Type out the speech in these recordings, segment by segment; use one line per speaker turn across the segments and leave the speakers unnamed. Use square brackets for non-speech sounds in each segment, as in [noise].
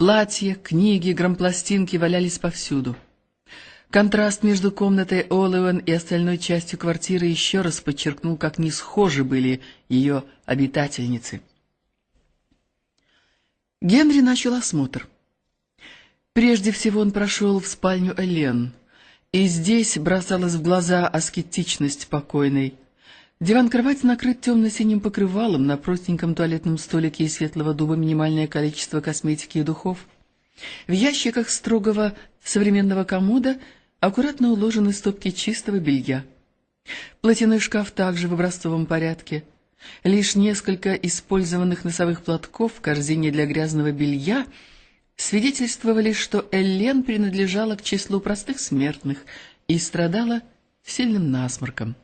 Платья, книги, грампластинки валялись повсюду. Контраст между комнатой Оливен и остальной частью квартиры еще раз подчеркнул, как не схожи были ее обитательницы. Генри начал осмотр. Прежде всего он прошел в спальню Элен, и здесь бросалась в глаза аскетичность покойной. Диван-кровать накрыт темно-синим покрывалом, на простеньком туалетном столике из светлого дуба минимальное количество косметики и духов. В ящиках строгого современного комода аккуратно уложены стопки чистого белья. Платяной шкаф также в образцовом порядке. Лишь несколько использованных носовых платков в корзине для грязного белья свидетельствовали, что Эллен принадлежала к числу простых смертных и страдала сильным насморком.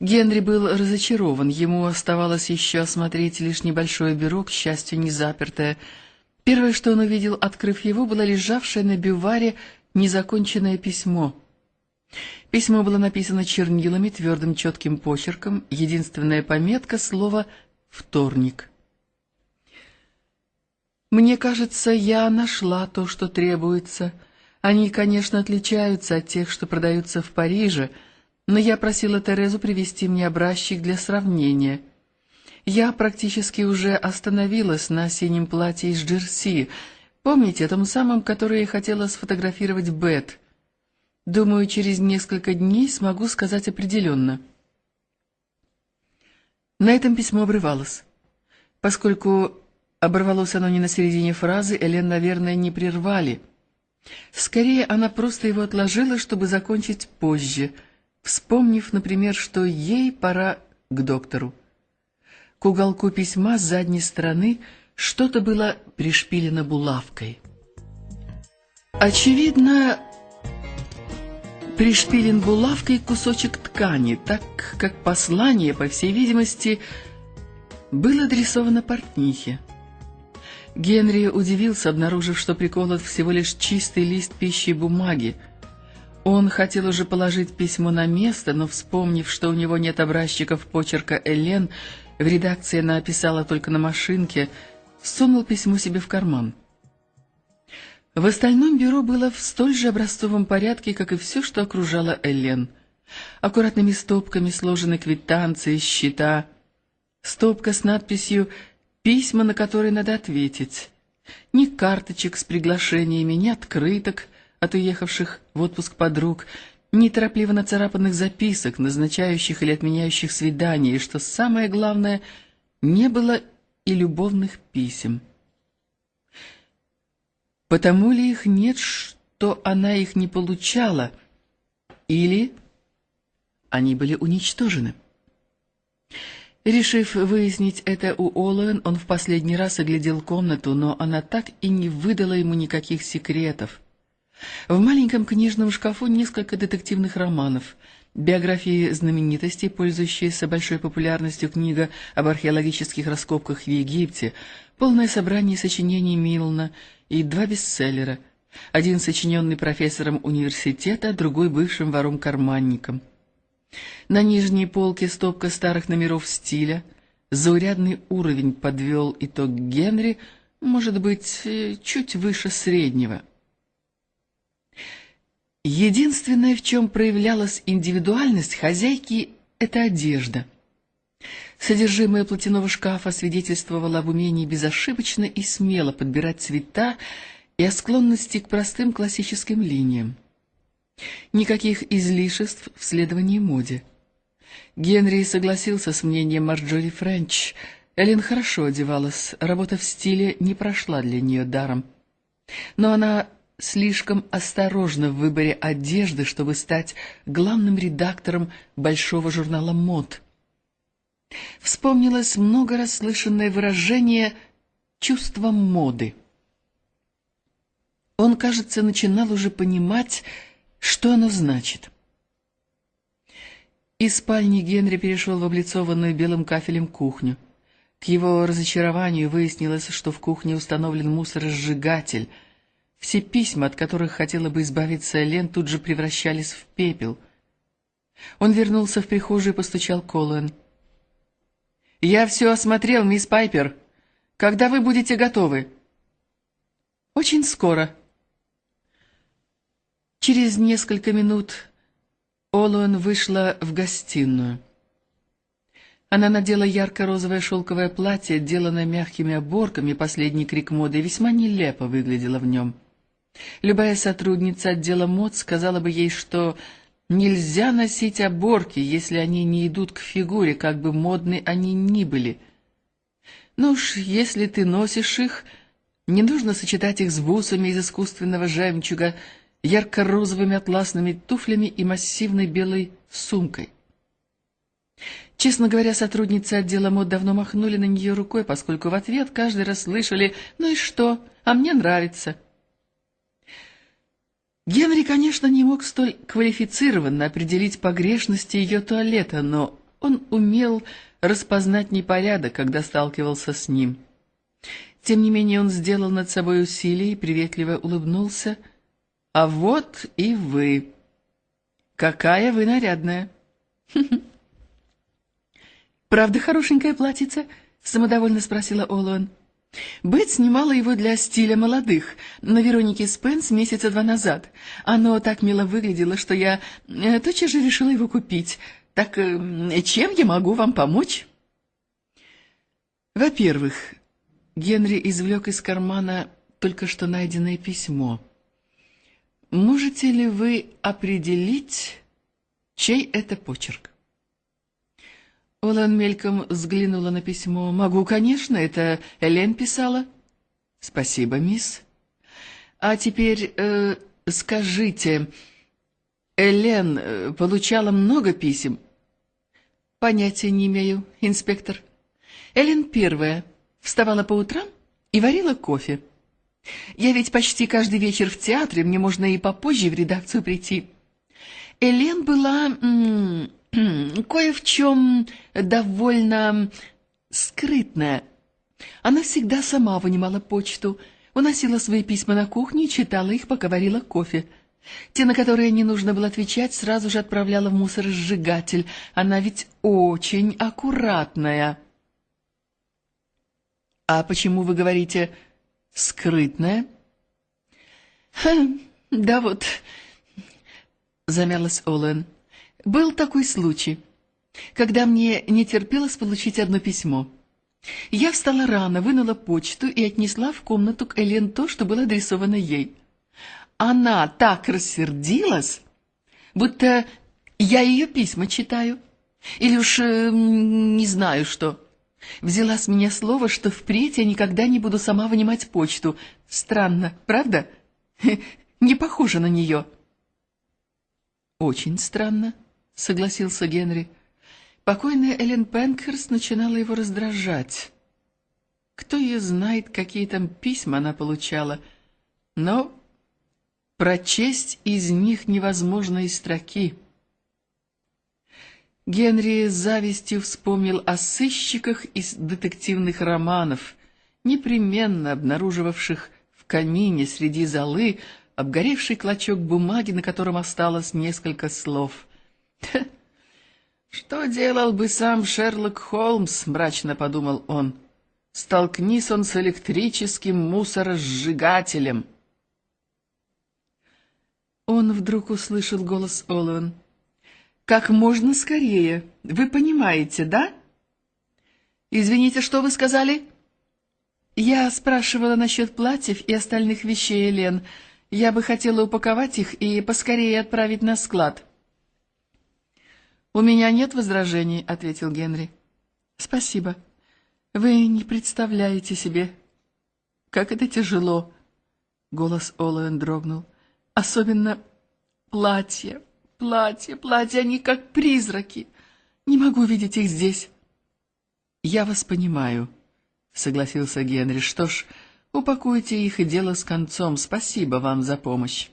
Генри был разочарован, ему оставалось еще осмотреть лишь небольшое бюро, к счастью, не запертое. Первое, что он увидел, открыв его, было лежавшее на бюваре незаконченное письмо. Письмо было написано чернилами, твердым четким почерком, единственная пометка — слово «вторник». «Мне кажется, я нашла то, что требуется. Они, конечно, отличаются от тех, что продаются в Париже», но я просила Терезу привести мне образчик для сравнения. Я практически уже остановилась на синем платье из джерси, помните, том самом, которое я хотела сфотографировать Бет. Думаю, через несколько дней смогу сказать определенно. На этом письмо обрывалось. Поскольку оборвалось оно не на середине фразы, Элен, наверное, не прервали. Скорее, она просто его отложила, чтобы закончить позже — вспомнив, например, что ей пора к доктору. К уголку письма с задней стороны что-то было пришпилено булавкой. Очевидно, пришпилен булавкой кусочек ткани, так как послание, по всей видимости, было адресовано портнихе. Генри удивился, обнаружив, что приколот всего лишь чистый лист пищи и бумаги, он хотел уже положить письмо на место, но, вспомнив, что у него нет образчиков почерка Элен, в редакции она описала только на машинке, сунул письмо себе в карман. В остальном бюро было в столь же образцовом порядке, как и все, что окружало Элен. Аккуратными стопками сложены квитанции, счета, стопка с надписью «Письма, на которые надо ответить». Ни карточек с приглашениями, ни открыток, от уехавших в отпуск подруг, неторопливо нацарапанных записок, назначающих или отменяющих свидания, и, что самое главное, не было и любовных писем. Потому ли их нет, что она их не получала, или они были уничтожены? Решив выяснить это у Олуэн, он в последний раз оглядел комнату, но она так и не выдала ему никаких секретов. В маленьком книжном шкафу несколько детективных романов, биографии знаменитостей, пользующиеся большой популярностью книга об археологических раскопках в Египте, полное собрание сочинений Милна и два бестселлера, один сочиненный профессором университета, другой бывшим вором-карманником. На нижней полке стопка старых номеров стиля, заурядный уровень подвел итог Генри, может быть, э, чуть выше среднего – Единственное, в чем проявлялась индивидуальность хозяйки, — это одежда. Содержимое платяного шкафа свидетельствовало об умении безошибочно и смело подбирать цвета и о склонности к простым классическим линиям. Никаких излишеств в следовании моде. Генри согласился с мнением Марджори Френч. Эллен хорошо одевалась, работа в стиле не прошла для нее даром. Но она слишком осторожна в выборе одежды, чтобы стать главным редактором большого журнала мод. Вспомнилось много раз слышанное выражение «чувство моды». Он, кажется, начинал уже понимать, что оно значит. Из спальни Генри перешел в облицованную белым кафелем кухню. К его разочарованию выяснилось, что в кухне установлен мусоросжигатель — все письма, от которых хотела бы избавиться Элен, тут же превращались в пепел. Он вернулся в прихожую и постучал Колуэн. «Я все осмотрел, мисс Пайпер. Когда вы будете готовы?» Очень скоро. Через несколько минут Олуэн вышла в гостиную. Она надела ярко-розовое шелковое платье, отделанное мягкими оборками, последний крик моды, весьма нелепо выглядела в нем. Любая сотрудница отдела мод сказала бы ей, что нельзя носить оборки, если они не идут к фигуре, как бы модны они ни были. Ну уж, если ты носишь их, не нужно сочетать их с бусами из искусственного жемчуга, ярко-розовыми атласными туфлями и массивной белой сумкой. Честно говоря, сотрудницы отдела мод давно махнули на нее рукой, поскольку в ответ каждый раз слышали «Ну и что? А мне нравится». Генри, конечно, не мог столь квалифицированно определить погрешности ее туалета, но он умел распознать непорядок, когда сталкивался с ним. Тем не менее он сделал над собой усилие и приветливо улыбнулся. «А вот и вы! Какая вы нарядная!» «Правда хорошенькое платьице?» — самодовольно спросила Олуэн. Бет снимала его для стиля молодых на Веронике Спенс месяца два назад. Оно так мило выглядело, что я э, тотчас же решила его купить. Так э, чем я могу вам помочь? Во-первых, Генри извлек из кармана только что найденное письмо. Можете ли вы определить, чей это почерк? Олан мельком взглянула на письмо. «Могу, конечно, это Элен писала». «Спасибо, мисс». «А теперь э, скажите, Элен э, получала много писем?» «Понятия не имею, инспектор». Элен первая вставала по утрам и варила кофе. Я ведь почти каждый вечер в театре, мне можно и попозже в редакцию прийти. Элен была кое в чем довольно скрытная. Она всегда сама вынимала почту, уносила свои письма на кухню и читала их, пока варила кофе. Те, на которые не нужно было отвечать, сразу же отправляла в мусоросжигатель. Она ведь очень аккуратная. — А почему вы говорите «скрытная»? «Хм, — Да вот, — замялась Олэн. Был такой случай, когда мне не терпелось получить одно письмо. Я встала рано, вынула почту и отнесла в комнату к Элен то, что было адресовано ей. Она так рассердилась, будто я ее письма читаю. Или уж э, не знаю что. Взяла с меня слово, что впредь я никогда не буду сама вынимать почту. Странно, правда? [laughs] Не похоже на нее. Очень странно. — согласился Генри. Покойная Эллен Пенкерс начинала его раздражать. Кто ее знает, какие там письма она получала, но прочесть из них невозможно и строки. Генри с завистью вспомнил о сыщиках из детективных романов, непременно обнаруживавших в камине среди золы обгоревший клочок бумаги, на котором осталось несколько слов — [laughs] «Что делал бы сам Шерлок Холмс?» — мрачно подумал он. «Столкнись он с электрическим мусоросжигателем». Он вдруг услышал голос Олуэн. «Как можно скорее. Вы понимаете, да?» «Извините, что вы сказали?» «Я спрашивала насчет платьев и остальных вещей, Элен. Я бы хотела упаковать их и поскорее отправить на склад». «У меня нет возражений», — ответил Генри. «Спасибо. Вы не представляете себе, как это тяжело», — голос Олуэн дрогнул. «Особенно платье, платье, платье, они как призраки. Не могу видеть их здесь». «Я вас понимаю», — согласился Генри. «Что ж, упакуйте их и дело с концом. Спасибо вам за помощь».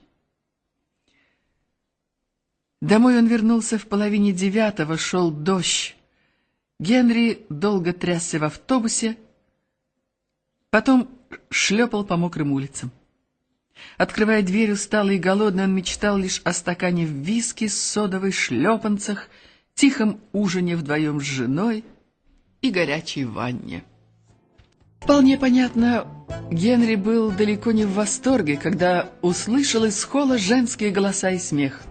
Домой он вернулся в половине девятого, шел дождь. Генри долго трясся в автобусе, потом шлепал по мокрым улицам. Открывая дверь усталый и голодный, он мечтал лишь о стакане виски с содовой шлепанцах, тихом ужине вдвоем с женой и горячей ванне. Вполне понятно, Генри был далеко не в восторге, когда услышал из холла женские голоса и смех.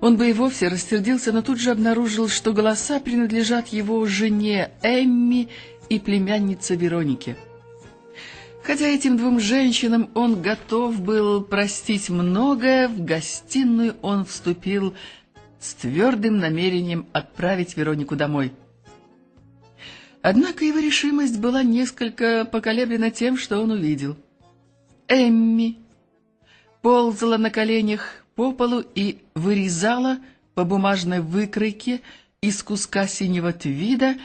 Он бы и вовсе рассердился, но тут же обнаружил, что голоса принадлежат его жене Эмми и племяннице Веронике. Хотя этим двум женщинам он готов был простить многое, в гостиную он вступил с твердым намерением отправить Веронику домой. Однако его решимость была несколько поколеблена тем, что он увидел. Эмми ползала на коленях по полу и вырезала по бумажной выкройке из куска синего твида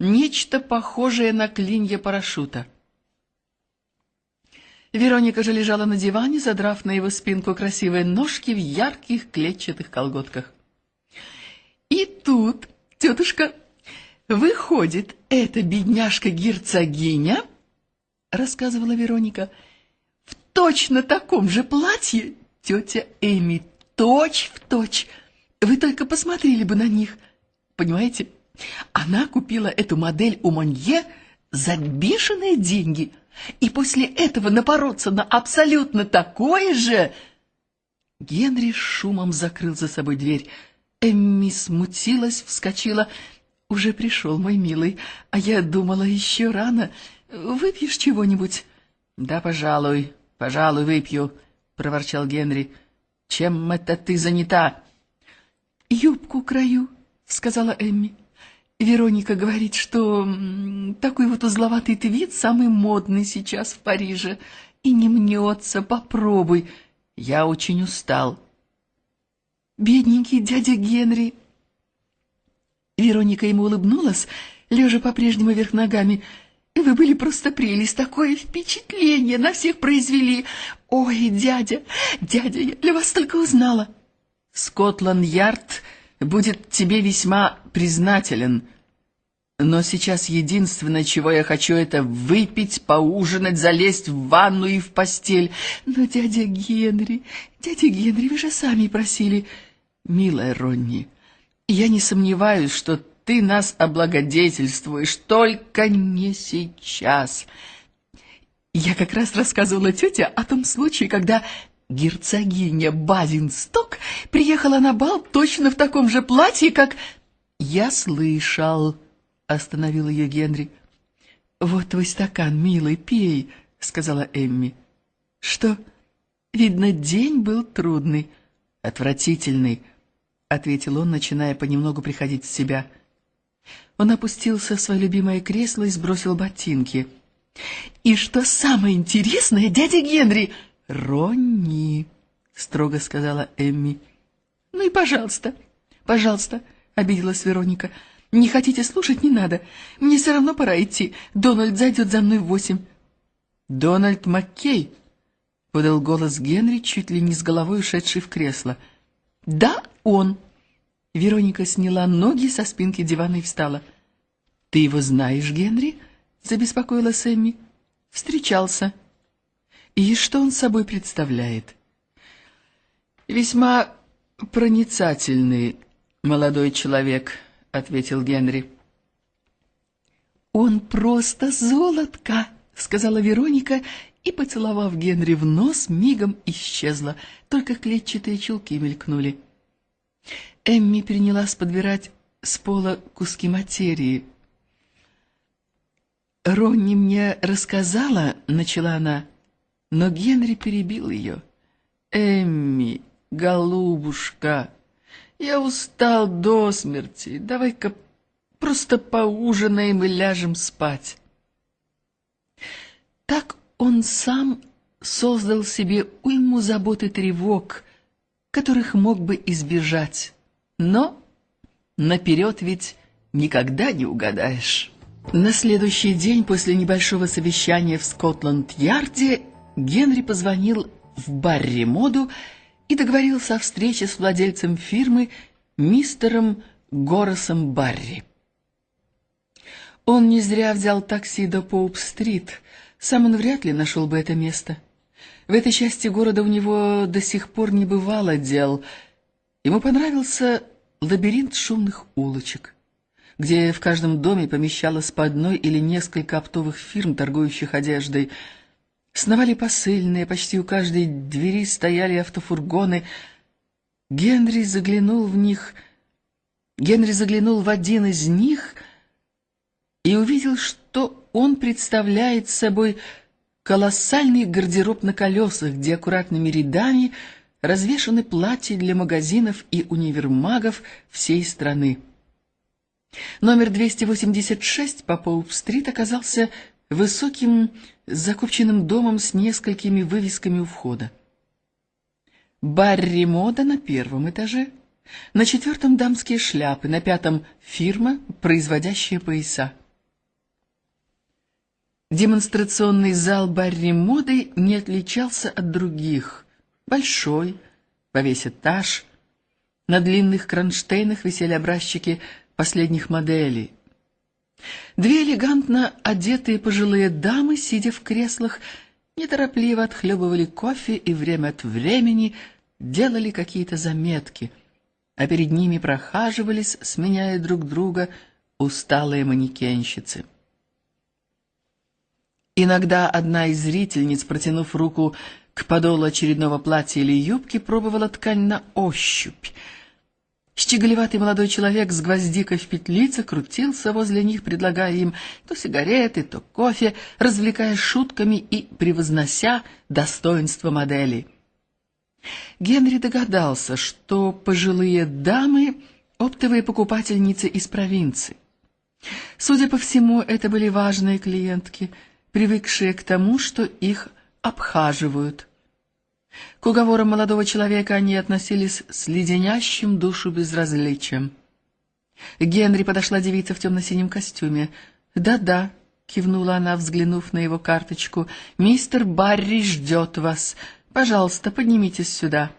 нечто похожее на клинья парашюта. Вероника же лежала на диване, задрав на его спинку красивые ножки в ярких клетчатых колготках. И тут, тетушка, выходит, эта бедняжка-герцогиня, рассказывала Вероника, в точно таком же платье тетя Эми, точь в точь. Вы только посмотрели бы на них. Понимаете, она купила эту модель у Монье за бешеные деньги – и после этого напороться на абсолютно такое же... Генри шумом закрыл за собой дверь. Эмми смутилась, вскочила. «Уже пришел, мой милый, а я думала, еще рано. Выпьешь чего-нибудь?» «Да, пожалуй, пожалуй, выпью», — проворчал Генри. «Чем это ты занята?» «Юбку краю», — сказала Эмми. Вероника говорит, что такой вот узловатый твит самый модный сейчас в Париже. И не мнется, попробуй. Я очень устал. Бедненький дядя Генри. Вероника ему улыбнулась, лежа по-прежнему вверх ногами. Вы были просто прелесть, такое впечатление на всех произвели. Ой, дядя, дядя, я для вас только узнала. Скотланд-Ярд будет тебе весьма признателен. Но сейчас единственное, чего я хочу, это выпить, поужинать, залезть в ванну и в постель. Но дядя Генри, дядя Генри, вы же сами просили. Милая Ронни, я не сомневаюсь, что ты нас облагодетельствуешь, только не сейчас. Я как раз рассказывала тете о том случае, когда герцогиня Базинсток приехала на бал точно в таком же платье, как... Я слышал, — остановил ее Генри. «Вот твой стакан, милый, пей», — сказала Эмми. «Что? Видно, день был трудный, отвратительный», — ответил он, начиная понемногу приходить в себя. Он опустился в свое любимое кресло и сбросил ботинки. «И что самое интересное, дядя Генри?» «Ронни», — строго сказала Эмми. «Ну и пожалуйста, пожалуйста», — обиделась Вероника. «Не хотите слушать, не надо. Мне все равно пора идти. Дональд зайдет за мной в восемь». «Дональд Маккей», — подал голос Генри, чуть ли не с головой ушедший в кресло. «Да, он». Вероника сняла ноги со спинки дивана и встала. «Ты его знаешь, Генри?» — забеспокоилась Эмми. «Встречался». И что он собой представляет? «Весьма проницательный молодой человек», — ответил Генри. «Он просто золотко», — сказала Вероника, и, поцеловав Генри в нос, мигом исчезла, только клетчатые чулки мелькнули. Эмми принялась подбирать с пола куски материи. «Ронни мне рассказала», — начала она, но Генри перебил ее. «Эмми, голубушка, я устал до смерти. Давай-ка просто поужинаем и ляжем спать». Так он сам создал себе уйму забот и тревог, которых мог бы избежать. Но наперед ведь никогда не угадаешь. На следующий день после небольшого совещания в Скотланд-Ярде Генри позвонил в Барри Моду и договорился о встрече с владельцем фирмы мистером Горосом Барри. Он не зря взял такси до Поуп-стрит, сам он вряд ли нашел бы это место. В этой части города у него до сих пор не бывало дел. Ему понравился лабиринт шумных улочек. где в каждом доме помещалось по одной или несколько оптовых фирм, торгующих одеждой. Сновали посыльные, почти у каждой двери стояли автофургоны. Генри заглянул в них... Генри заглянул в один из них и увидел, что он представляет собой колоссальный гардероб на колесах, где аккуратными рядами развешаны платья для магазинов и универмагов всей страны. Номер 286 по Поуп-стрит оказался высоким закупченным домом с несколькими вывесками у входа. Барри Мода на первом этаже, на четвертом дамские шляпы, на пятом фирма, производящая пояса. Демонстрационный зал Барри Моды не отличался от других. Большой, во весь этаж. На длинных кронштейнах висели образчики последних моделей. Две элегантно одетые пожилые дамы, сидя в креслах, неторопливо отхлебывали кофе и время от времени делали какие-то заметки, а перед ними прохаживались, сменяя друг друга, усталые манекенщицы. Иногда одна из зрительниц, протянув руку к подолу очередного платья или юбки, пробовала ткань на ощупь — Щеголеватый молодой человек с гвоздикой в петлице крутился возле них, предлагая им то сигареты, то кофе, развлекая шутками и превознося достоинство модели. Генри догадался, что пожилые дамы — оптовые покупательницы из провинции. Судя по всему, это были важные клиентки, привыкшие к тому, что их обхаживают — к уговорам молодого человека они относились с леденящим душу безразличием. Генри подошла девица в темно-синем костюме. «Да-да», — кивнула она, взглянув на его карточку, — «мистер Барри ждет вас. Пожалуйста, поднимитесь сюда».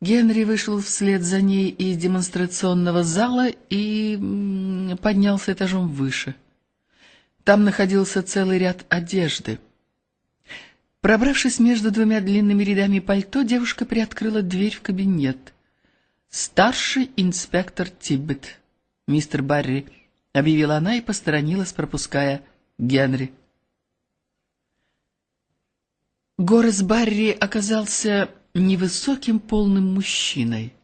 Генри вышел вслед за ней из демонстрационного зала и поднялся этажом выше. Там находился целый ряд одежды — Пробравшись между двумя длинными рядами пальто, девушка приоткрыла дверь в кабинет. «Старший инспектор Тиббет, мистер Барри», — объявила она и посторонилась, пропуская Генри. Горас Барри оказался невысоким полным мужчиной.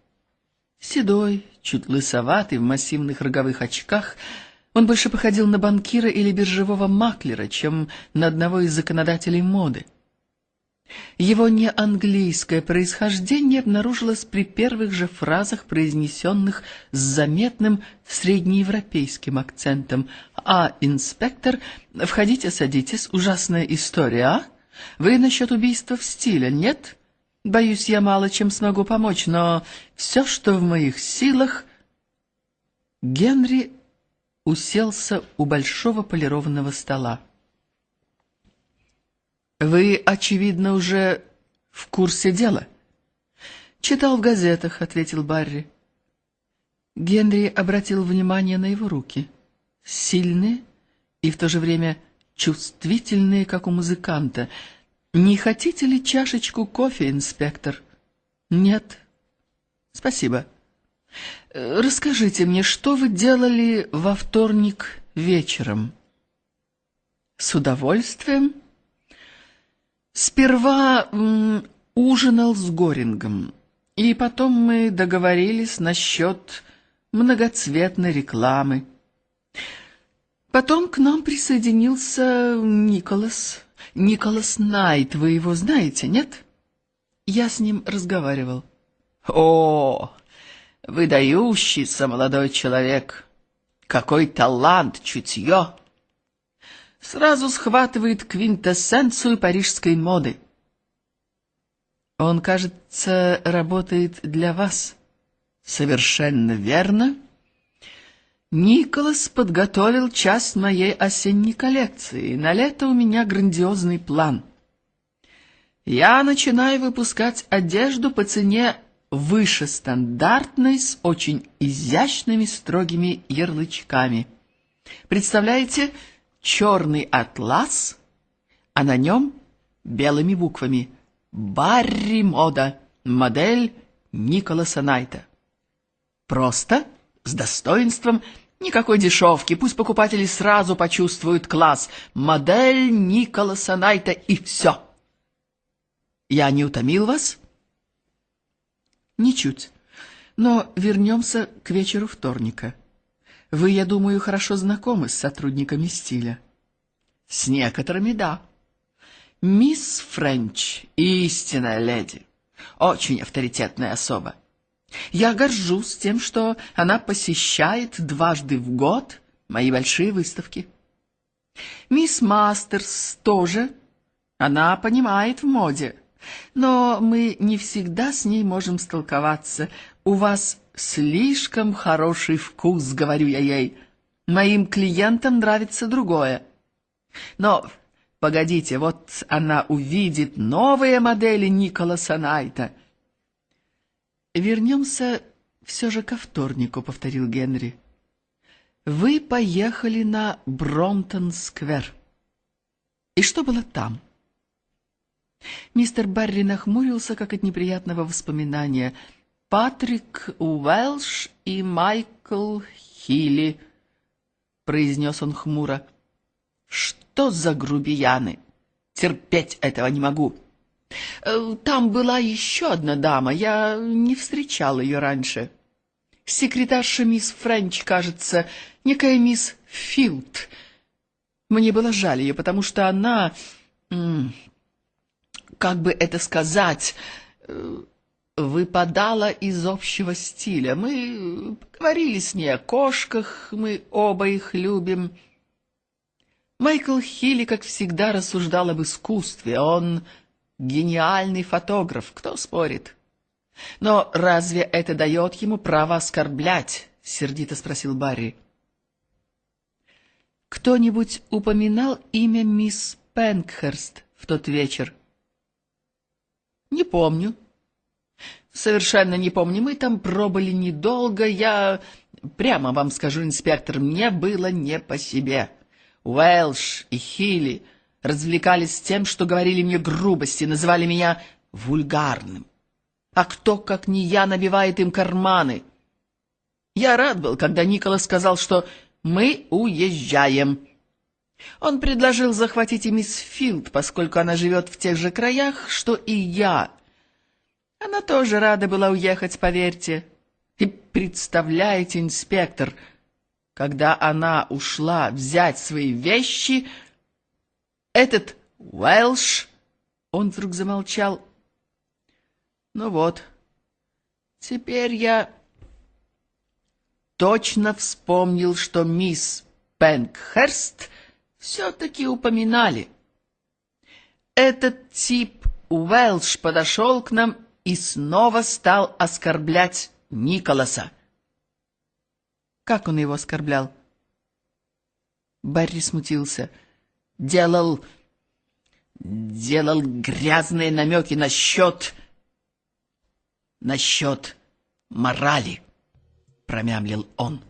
Седой, чуть лысоватый, в массивных роговых очках, он больше походил на банкира или биржевого маклера, чем на одного из законодателей моды. Его неанглийское происхождение обнаружилось при первых же фразах, произнесенных с заметным среднеевропейским акцентом. «А, инспектор, входите, садитесь, ужасная история, а? Вы насчет убийства в стиле, нет? Боюсь, я мало чем смогу помочь, но все, что в моих силах...» Генри уселся у большого полированного стола. Вы, очевидно, уже в курсе дела. Читал в газетах, ответил Барри. Генри обратил внимание на его руки. Сильные и в то же время чувствительные, как у музыканта. Не хотите ли чашечку кофе, инспектор? Нет. Спасибо. Расскажите мне, что вы делали во вторник вечером? С удовольствием. Сперва ужинал с Горингом, и потом мы договорились насчет многоцветной рекламы. Потом к нам присоединился Николас. Николас Найт, вы его знаете, нет? Я с ним разговаривал. О, выдающийся молодой человек! Какой талант, чутье! Сразу схватывает квинтэссенцию парижской моды. Он, кажется, работает для вас. Совершенно верно. Николас подготовил часть моей осенней коллекции. На лето у меня грандиозный план. Я начинаю выпускать одежду по цене выше стандартной, с очень изящными строгими ярлычками. Представляете, черный атлас, а на нем белыми буквами «Барри Мода, модель Николаса Найта». Просто, с достоинством, никакой дешевки, пусть покупатели сразу почувствуют класс. Модель Николаса Найта и все. Я не утомил вас? Ничуть. Но вернемся к вечеру вторника. Вы, я думаю, хорошо знакомы с сотрудниками стиля. С некоторыми, да. Мисс Френч, истинная леди, очень авторитетная особа. Я горжусь тем, что она посещает дважды в год мои большие выставки. Мисс Мастерс тоже. Она понимает в моде. Но мы не всегда с ней можем столковаться. У вас слишком хороший вкус, говорю я ей. Моим клиентам нравится другое. Но погодите, вот она увидит новые модели Николаса Найта — «Вернемся все же ко вторнику», — повторил Генри. «Вы поехали на Бромтон-сквер. И что было там?» Мистер Барри нахмурился, как от неприятного воспоминания. «Патрик Уэлш и Майкл Хилли», — произнес он хмуро. «Что за грубияны? Терпеть этого не могу». Э, там была еще одна дама, я не встречал ее раньше. Секретарша мисс Френч, кажется, некая мисс Филд. Мне было жаль ее, потому что она, как бы это сказать, э, выпадала из общего стиля. Мы говорили с ней о кошках, мы оба их любим. Майкл Хилли, как всегда, рассуждал об искусстве. Он Гениальный фотограф, кто спорит? Но разве это дает ему право оскорблять? Сердито спросил Барри. Кто-нибудь упоминал имя мисс Пенкхерст в тот вечер? Не помню. Совершенно не помню. Мы там пробыли недолго. Я, прямо вам скажу, инспектор, мне было не по себе. Уэлш и Хилли развлекались тем, что говорили мне грубости, называли меня вульгарным. А кто, как не я, набивает им карманы? Я рад был, когда Николас сказал, что мы уезжаем. Он предложил захватить и мисс Филд, поскольку она живет в тех же краях, что и я. Она тоже рада была уехать, поверьте. И представляете, инспектор, когда она ушла взять свои вещи, этот Уэлш...» Он вдруг замолчал. «Ну вот, теперь я точно вспомнил, что мисс Пенкхерст все-таки упоминали. Этот тип Уэлш подошел к нам и снова стал оскорблять Николаса. Как он его оскорблял? Барри смутился — делал... делал грязные намеки насчет... насчет морали, промямлил он.